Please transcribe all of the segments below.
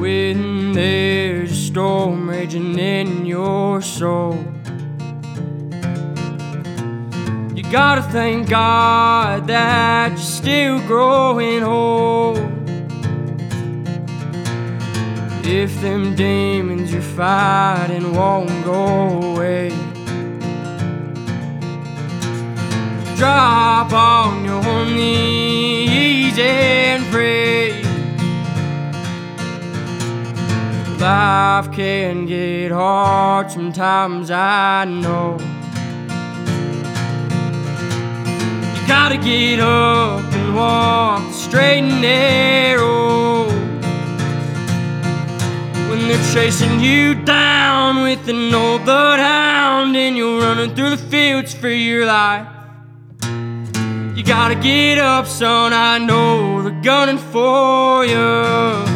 when there's a storm raging in your soul. You gotta thank God that you're still growing old. If them demons you're fighting won't go away, drop on your knees and pray. Life can get hard sometimes, I know. You gotta get up and walk straight and narrow. When they're chasing you down with an old bloodhound and you're running through the fields for your life. You gotta get up, son. I know they're gunning for you.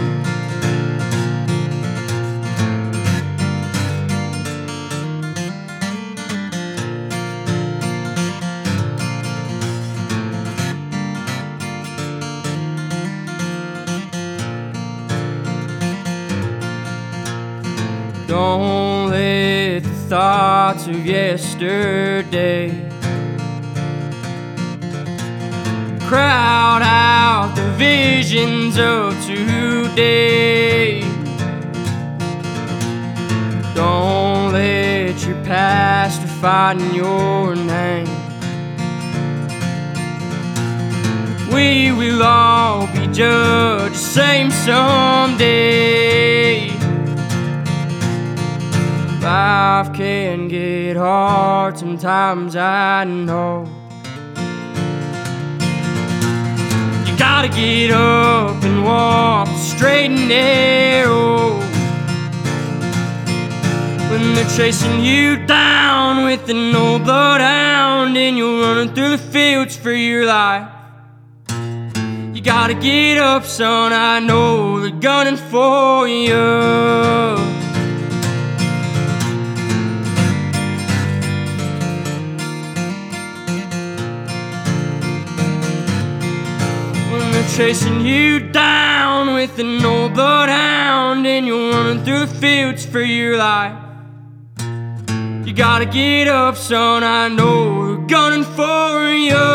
Don't let the thoughts of yesterday crowd out the visions of today. Don't let your past define your name. We will all be judged same someday. Life can get hard sometimes, I know. You gotta get up and walk straight and narrow. When they're chasing you down with an old bloodhound and you're running through the fields for your life. You gotta get up, son. I know they're gunning for you. Chasing you down with an old bloodhound and you're running through the fields for your life. You gotta get up, son. I know we're gunning for you.